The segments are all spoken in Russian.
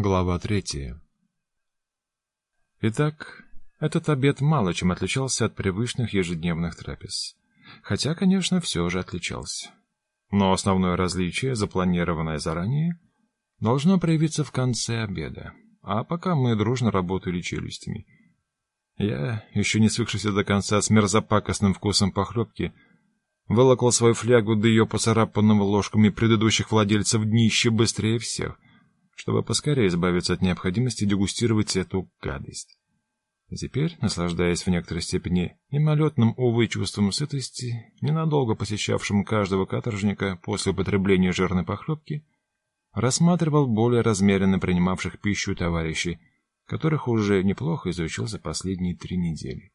Глава третья. Итак, этот обед мало чем отличался от привычных ежедневных трапез. Хотя, конечно, все же отличался. Но основное различие, запланированное заранее, должно проявиться в конце обеда. А пока мы дружно работали челюстями. Я, еще не свыкшийся до конца с мерзопакостным вкусом похлебки, вылокал свою флягу до ее поцарапанного ложками предыдущих владельцев днище быстрее всех, чтобы поскорее избавиться от необходимости дегустировать эту гадость. теперь, наслаждаясь в некоторой степени мимолетным, увы, чувством сытости, ненадолго посещавшим каждого каторжника после употребления жирной похлебки, рассматривал более размеренно принимавших пищу товарищей, которых уже неплохо изучил за последние три недели.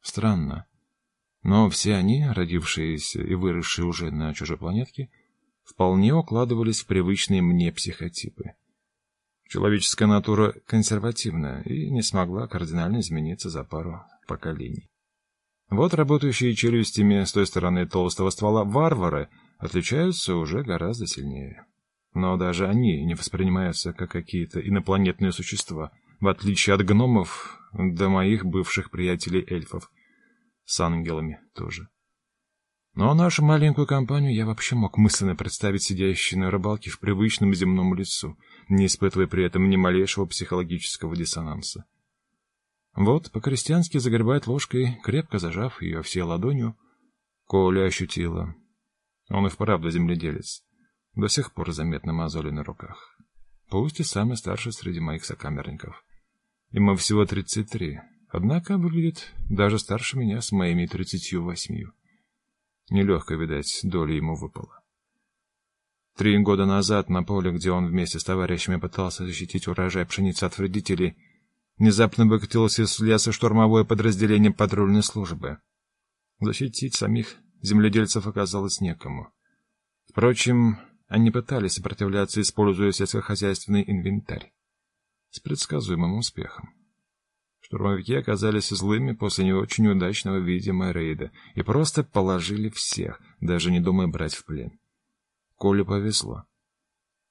Странно, но все они, родившиеся и выросшие уже на чужой планетке, вполне укладывались в привычные мне психотипы. Человеческая натура консервативна и не смогла кардинально измениться за пару поколений. Вот работающие челюстями с той стороны толстого ствола варвары отличаются уже гораздо сильнее. Но даже они не воспринимаются как какие-то инопланетные существа, в отличие от гномов до моих бывших приятелей-эльфов. С ангелами тоже. Но нашу маленькую компанию я вообще мог мысленно представить сидящей на рыбалке в привычном земном лесу, не испытывая при этом ни малейшего психологического диссонанса. Вот, по-крестьянски загребает ложкой, крепко зажав ее всей ладонью, Коля ощутила. Он и вправду земледелец. До сих пор заметно мозоли на руках. Пусть и самый старший среди моих сокамерников. Ему всего 33, однако выглядит даже старше меня с моими 38. Нелегко видать, доля ему выпала. Три года назад на поле, где он вместе с товарищами пытался защитить урожай пшеницы от вредителей, внезапно выкатилось из леса штурмовое подразделение патрульной службы. Защитить самих земледельцев оказалось некому. Впрочем, они пытались сопротивляться, используя сельскохозяйственный инвентарь. С предсказуемым успехом. Штурмовики оказались злыми после не очень удачного, видимо, рейда и просто положили всех, даже не думая брать в плен. Коле повезло.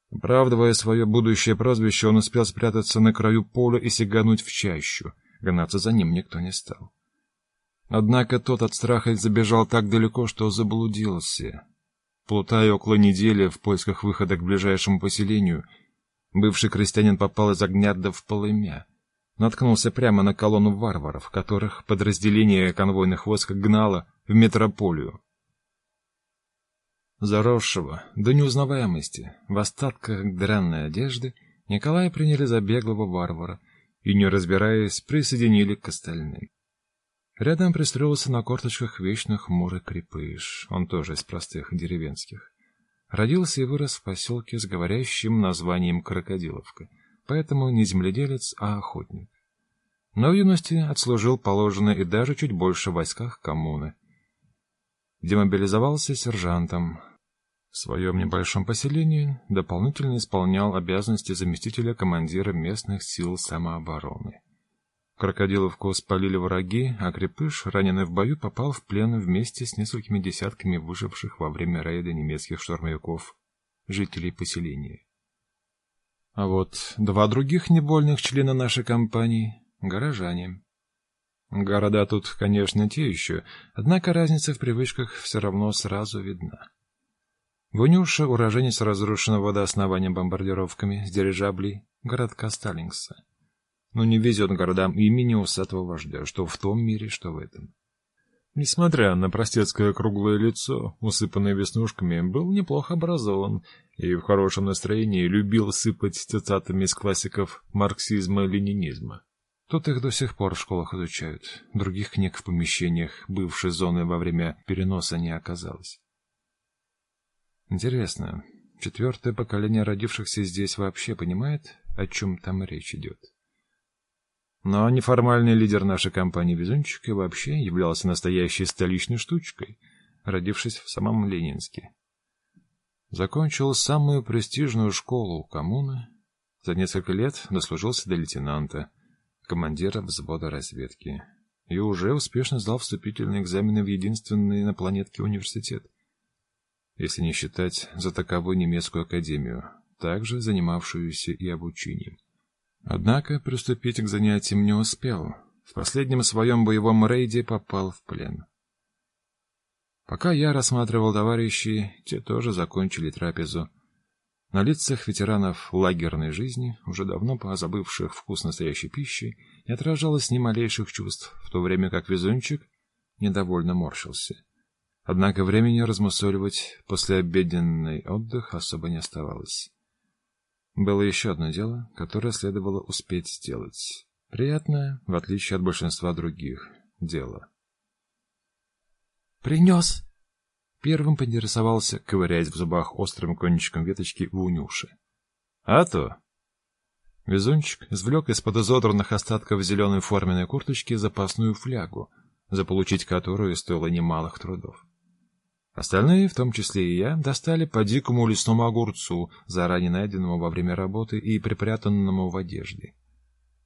Оправдывая свое будущее прозвище, он успел спрятаться на краю поля и сигануть в чащу. Гнаться за ним никто не стал. Однако тот от страха забежал так далеко, что заблудился. Плутая около недели в поисках выхода к ближайшему поселению, бывший крестьянин попал из огня в полымя наткнулся прямо на колонну варваров, которых подразделение конвойных войск гнало в метрополию. Заросшего до неузнаваемости, в остатках дранной одежды, Николая приняли за беглого варвара и, не разбираясь, присоединили к остальным. Рядом пристроился на корточках вечно хмурый крепыш, он тоже из простых деревенских. Родился и вырос в поселке с говорящим названием Крокодиловка — поэтому не земледелец, а охотник. Но в юности отслужил положенное и даже чуть больше в войсках коммуны. Демобилизовался сержантом. В своем небольшом поселении дополнительно исполнял обязанности заместителя командира местных сил самообороны. Крокодиловку спалили враги, а Крепыш, раненый в бою, попал в плен вместе с несколькими десятками выживших во время рейда немецких штурмовиков, жителей поселения. А вот два других небольных члена нашей компании — горожане. Города тут, конечно, те еще, однако разница в привычках все равно сразу видна. Ванюша — уроженец разрушенного водооснованием бомбардировками с дирижаблей городка Сталингса. Но не везет городам имени усатого вождя, что в том мире, что в этом. Несмотря на простецкое круглое лицо, усыпанное веснушками, был неплохо образован и в хорошем настроении любил сыпать цитатами из классиков марксизма-ленинизма. Тут их до сих пор в школах изучают. Других книг в помещениях бывшей зоны во время переноса не оказалось. Интересно, четвертое поколение родившихся здесь вообще понимает, о чем там речь идет? Но неформальный лидер нашей компании Везунчик и вообще являлся настоящей столичной штучкой, родившись в самом Ленинске. Закончил самую престижную школу коммуны, за несколько лет дослужился до лейтенанта, командира взвода разведки, и уже успешно сдал вступительные экзамены в единственный на планетке университет, если не считать за таковой немецкую академию, также занимавшуюся и обучением. Однако приступить к занятиям не успел. В последнем своем боевом рейде попал в плен. Пока я рассматривал товарищей, те тоже закончили трапезу. На лицах ветеранов лагерной жизни, уже давно позабывших вкус настоящей пищи, не отражалось ни малейших чувств, в то время как везунчик недовольно морщился. Однако времени размусоливать после обеденный отдых особо не оставалось. Было еще одно дело, которое следовало успеть сделать. Приятное, в отличие от большинства других, дело. «Принес!» Первым поинтересовался, ковыряясь в зубах острым кончиком веточки Лунюши. «А то!» Везунчик извлек из-под изодранных остатков зеленой форменной курточки запасную флягу, заполучить которую стоило немалых трудов. Остальные, в том числе и я, достали по дикому лесному огурцу, заранее найденному во время работы и припрятанному в одежде.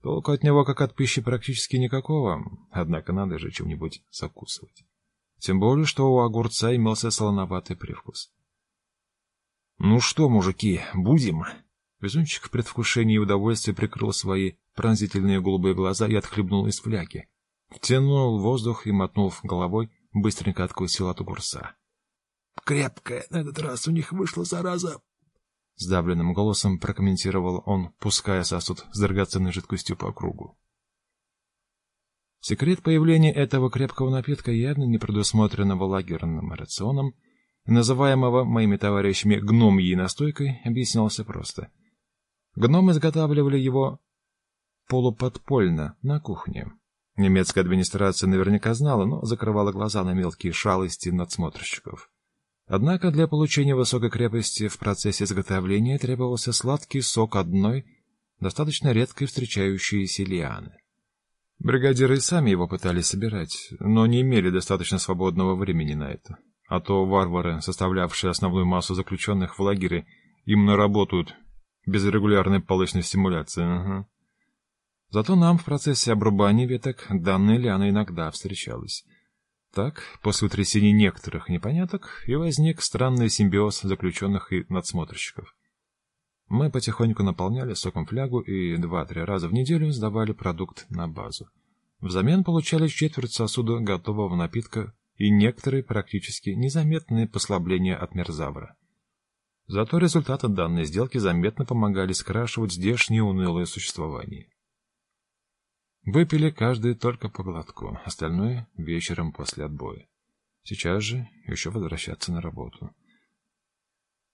Толку от него, как от пищи, практически никакого, однако надо же чем-нибудь закусывать. Тем более, что у огурца имелся солоноватый привкус. «Ну что, мужики, будем?» Везунчик в предвкушении и удовольствии прикрыл свои пронзительные голубые глаза и отхлебнул из фляги. Втянул воздух и, мотнув головой, быстренько откусил от огурца. «Крепкая на этот раз у них вышла, зараза!» Сдавленным голосом прокомментировал он, пуская сосуд с драгоценной жидкостью по кругу. Секрет появления этого крепкого напитка, явно не предусмотренного лагерным рационом, называемого моими товарищами гномьей настойкой, объяснялся просто. Гномы изготавливали его полуподпольно на кухне. Немецкая администрация наверняка знала, но закрывала глаза на мелкие шалости надсмотрщиков. Однако для получения высокой крепости в процессе изготовления требовался сладкий сок одной, достаточно редко встречающейся лианы. Бригадиры сами его пытались собирать, но не имели достаточно свободного времени на это. А то варвары, составлявшие основную массу заключенных в лагере, именно работают без регулярной полочной стимуляции. Угу. Зато нам в процессе обрубания веток данная лиана иногда встречалась. Так, после утрясения некоторых непоняток и возник странный симбиоз заключенных и надсмотрщиков. Мы потихоньку наполняли соком флягу и два-три раза в неделю сдавали продукт на базу. Взамен получали четверть сосуда готового напитка и некоторые практически незаметные послабления от мерзавра. Зато результаты данной сделки заметно помогали скрашивать здешнее унылое существование. Выпили каждый только по глотку, остальное — вечером после отбоя. Сейчас же еще возвращаться на работу.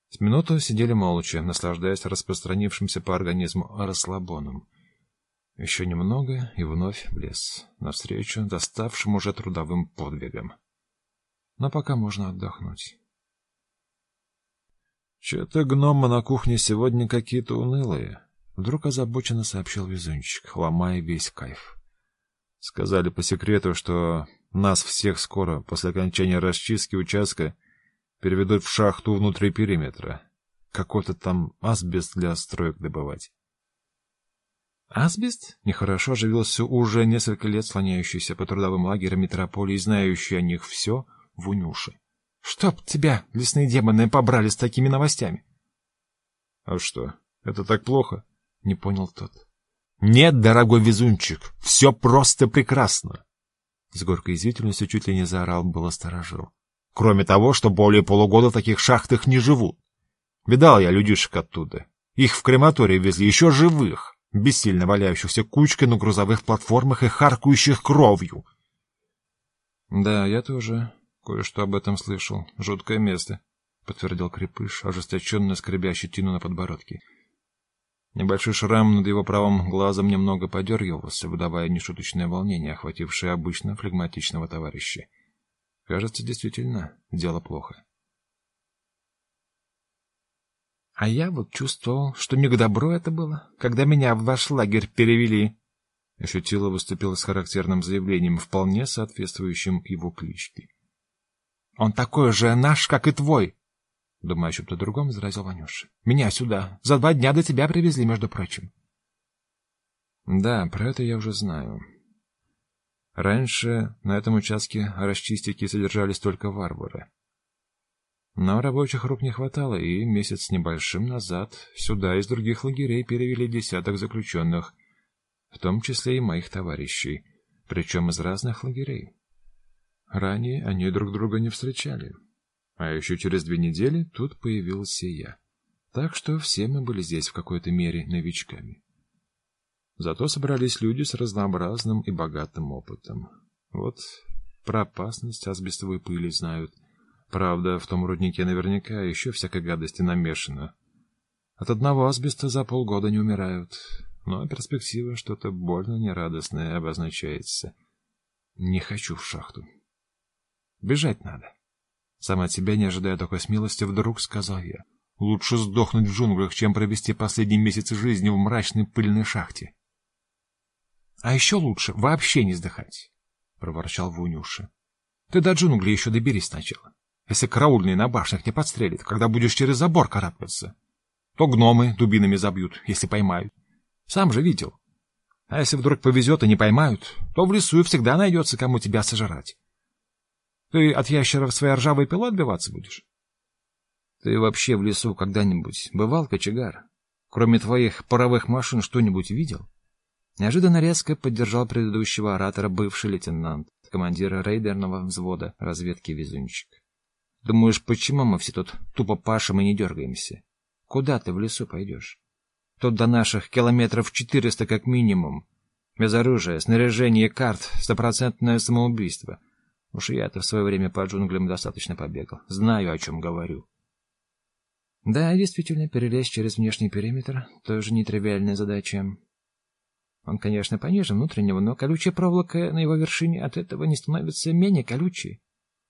С минуту сидели молча, наслаждаясь распространившимся по организму расслабоном. Еще немного и вновь в лес, навстречу доставшим уже трудовым подвигам. Но пока можно отдохнуть. «Че-то гномы на кухне сегодня какие-то унылые», — вдруг озабоченно сообщил везунчик, ломая весь кайф. Сказали по секрету, что нас всех скоро, после окончания расчистки участка, переведут в шахту внутри периметра. Какой-то там асбест для строек добывать. Асбест? Нехорошо оживился уже несколько лет слоняющийся по трудовым лагерям метрополии, знающий о них все в унюше. Чтоб тебя, лесные демоны, побрали с такими новостями. — А что, это так плохо? — не понял тот. — Нет, дорогой везунчик, все просто прекрасно. С горькой извительностью чуть ли не заорал было сторожил. Кроме того, что более полугода в таких шахтах не живут. Видал я людишек оттуда. Их в крематорий везли еще живых, бессильно валяющихся кучкой на грузовых платформах и харкающих кровью. Да, я тоже кое-что об этом слышал. Жуткое место, подтвердил Крепыш, ожесточенно скребя щетину на подбородке. Небольшой шрам над его правым глазом немного подергивался, выдавая нешуточное волнение, охватившее обычно флегматичного товарища. Кажется, действительно, дело плохо. А я вот чувствовал, что не к добру это было, когда меня в ваш лагерь перевели. Ощутила выступила с характерным заявлением, вполне соответствующим его кличке. Он такой же наш, как и твой. Думаю, о чем-то другом, возразил Ванюша. Меня сюда. За два дня до тебя привезли, между прочим. Да, про это я уже знаю. Раньше на этом участке расчистики содержались только варвары. Но рабочих рук не хватало, и месяц с небольшим назад сюда из других лагерей перевели десяток заключенных, в том числе и моих товарищей, причем из разных лагерей. Ранее они друг друга не встречали. А еще через две недели тут появился я. Так что все мы были здесь в какой-то мере новичками. Зато собрались люди с разнообразным и богатым опытом. Вот про опасность асбестовой пыли знают. Правда, в том руднике наверняка еще всякой гадости намешано. От одного асбеста за полгода не умирают. Но перспектива что-то больно нерадостное обозначается. Не хочу в шахту. Бежать надо. Сама от себя, не ожидая такой смелости, вдруг сказал я. Лучше сдохнуть в джунглях, чем провести последние месяцы жизни в мрачной пыльной шахте. — А еще лучше вообще не сдыхать, — проворчал Вунюша. — Ты до джунглей еще доберись сначала. Если караульные на башнях не подстрелят, когда будешь через забор карабкаться, то гномы дубинами забьют, если поймают. Сам же видел. А если вдруг повезет и не поймают, то в лесу всегда найдется, кому тебя сожрать. Ты от ящеров своей ржавой пилой отбиваться будешь? Ты вообще в лесу когда-нибудь бывал, кочегар? Кроме твоих паровых машин что-нибудь видел? Неожиданно резко поддержал предыдущего оратора бывший лейтенант, командира рейдерного взвода разведки Везунчик. Думаешь, почему мы все тут тупо пашем и не дергаемся? Куда ты в лесу пойдешь? Тут до наших километров четыреста как минимум. Без оружия, снаряжения карт — стопроцентное самоубийство — Уж я-то в свое время по джунглям достаточно побегал. Знаю, о чем говорю. Да, действительно, перелезть через внешний периметр — тоже нетривиальная задача. Он, конечно, пониже внутреннего, но колючая проволока на его вершине от этого не становится менее колючей.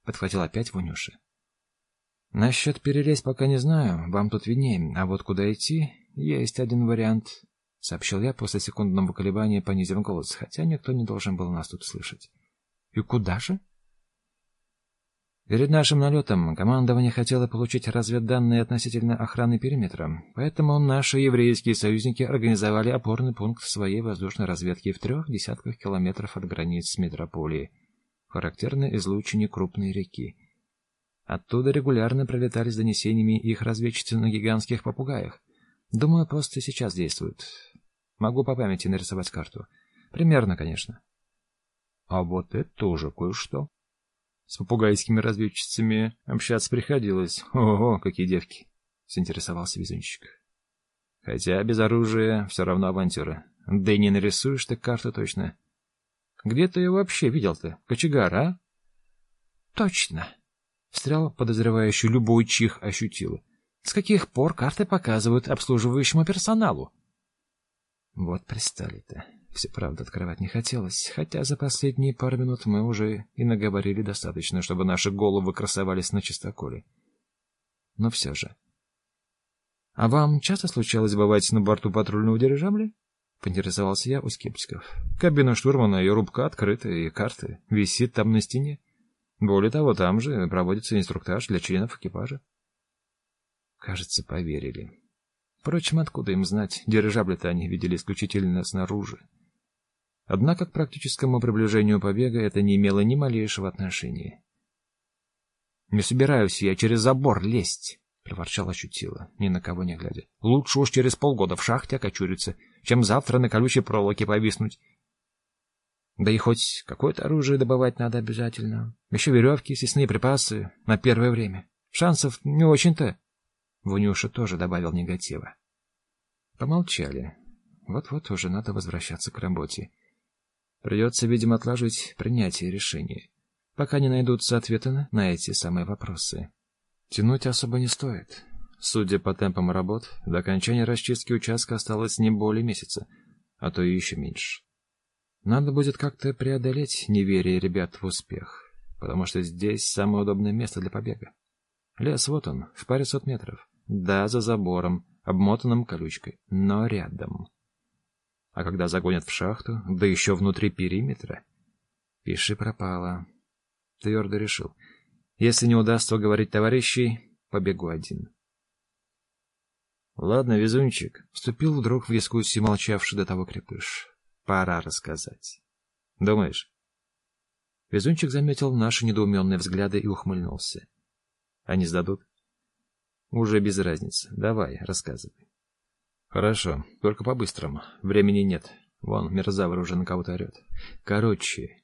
Подхватил опять Вунюша. Насчет перелезть пока не знаю, вам тут виднее, а вот куда идти, есть один вариант, — сообщил я после секундного колебания, понизив голос, хотя никто не должен был нас тут слышать. — И куда же? Перед нашим налетом командование хотело получить разведданные относительно охраны периметра, поэтому наши еврейские союзники организовали опорный пункт своей воздушной разведки в трех десятках километров от границ метрополии, характерно излучине крупной реки. Оттуда регулярно пролетали с донесениями их разведчицы на гигантских попугаях. Думаю, просто сейчас действуют. Могу по памяти нарисовать карту. Примерно, конечно. А вот это тоже кое-что. С попугайскими разведчицами общаться приходилось. Ого, какие девки! Заинтересовался везунчик. Хотя без оружия все равно авантюра. Да и не нарисуешь ты карту точно. Где ты ее вообще видел-то? Кочегар, а? Точно. Встрял подозревающий любой чих ощутила. С каких пор карты показывают обслуживающему персоналу? Вот пристали-то. Все правда открывать не хотелось, хотя за последние пару минут мы уже и наговорили достаточно, чтобы наши головы красовались на чистоколе. Но все же. — А вам часто случалось бывать на борту патрульного дирижабля? — поинтересовался я у скептиков. Кабина штурмана, ее рубка открыта, и карты висит там на стене. Более того, там же проводится инструктаж для членов экипажа. Кажется, поверили. Впрочем, откуда им знать, дирижабли-то они видели исключительно снаружи. Однако к практическому приближению побега это не имело ни малейшего отношения. «Не собираюсь я через забор лезть», — проворчал ощутила, ни на кого не глядя. «Лучше уж через полгода в шахте окочуриться, чем завтра на колючей проволоке повиснуть. Да и хоть какое-то оружие добывать надо обязательно. Еще веревки, съестные припасы на первое время. Шансов не очень-то». Вунюша тоже добавил негатива. Помолчали. Вот-вот уже надо возвращаться к работе. Придется, видимо, отложить принятие решения, пока не найдутся ответы на эти самые вопросы. Тянуть особо не стоит. Судя по темпам работ, до окончания расчистки участка осталось не более месяца, а то и еще меньше. Надо будет как-то преодолеть неверие ребят в успех, потому что здесь самое удобное место для побега. Лес вот он, в паре сот метров. Да, за забором, обмотанным колючкой, но рядом. А когда загонят в шахту, да еще внутри периметра, пиши пропало. Твердо решил. Если не удастся уговорить товарищей, побегу один. Ладно, везунчик, вступил вдруг в дискуссию молчавший до того крепыш. Пора рассказать. Думаешь? Везунчик заметил наши недоуменные взгляды и ухмыльнулся. Они сдадут? Уже без разницы. Давай, рассказывай. Хорошо, только по-быстрому. Времени нет. Вон, мерзавр уже на кого-то орет. Короче,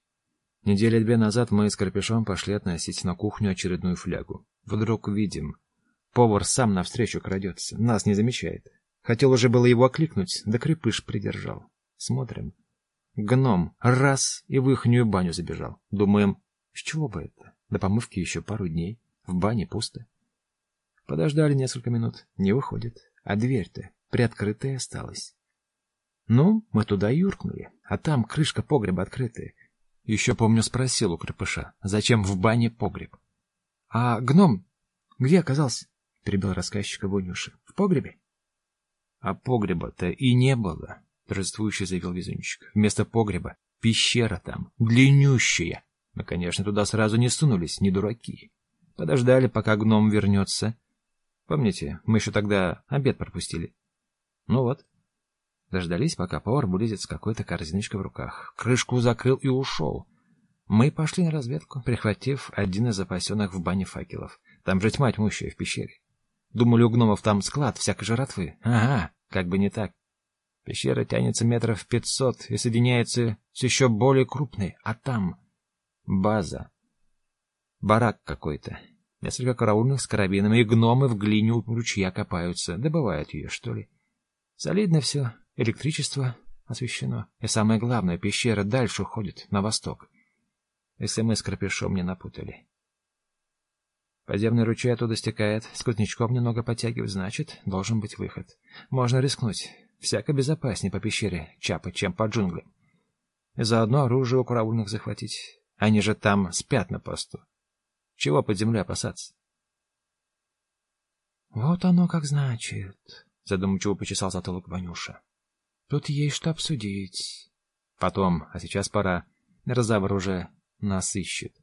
недели две назад мы с Карпешом пошли относить на кухню очередную флягу. Вдруг видим, повар сам навстречу крадется, нас не замечает. Хотел уже было его окликнуть, да крепыш придержал. Смотрим. Гном раз и в ихнюю баню забежал. Думаем, с чего бы это? До помывки еще пару дней. В бане пусто. Подождали несколько минут. Не выходит. А дверь-то приоткрытая осталась. Ну, мы туда юркнули, а там крышка погреба открытая. Еще, помню, спросил у крепыша, зачем в бане погреб. — А гном где оказался? — перебил рассказчика Вонюша. — В погребе? — А погреба-то и не было, — торжествующе заявил везунчик. — Вместо погреба пещера там, длиннющая. Мы, конечно, туда сразу не сунулись, не дураки. Подождали, пока гном вернется. Помните, мы еще тогда обед пропустили. Ну вот. Дождались, пока повар будет с какой-то корзиночкой в руках. Крышку закрыл и ушел. Мы пошли на разведку, прихватив один из запасенных в бане факелов. Там же тьма тьмущая в пещере. Думали, у гномов там склад всякой жратвы. Ага, как бы не так. Пещера тянется метров пятьсот и соединяется с еще более крупной, а там база. Барак какой-то. Несколько караульных с карабинами и гномы в глине у ручья копаются, добывают ее, что ли. Солидно все, электричество освещено. И самое главное, пещера дальше уходит, на восток. Если мы с Крапешом не напутали. Подземный ручей оттуда стекает, сквознячком немного подтягивает, значит, должен быть выход. Можно рискнуть. Всяко безопаснее по пещере чапать, чем по джунглям. И заодно оружие у караульных захватить. Они же там спят на посту. Чего под землей опасаться? — Вот оно как значит, Задумчиво почесал затылок Ванюша. Тут есть что обсудить. Потом, а сейчас пора. Мерзавр уже нас ищет.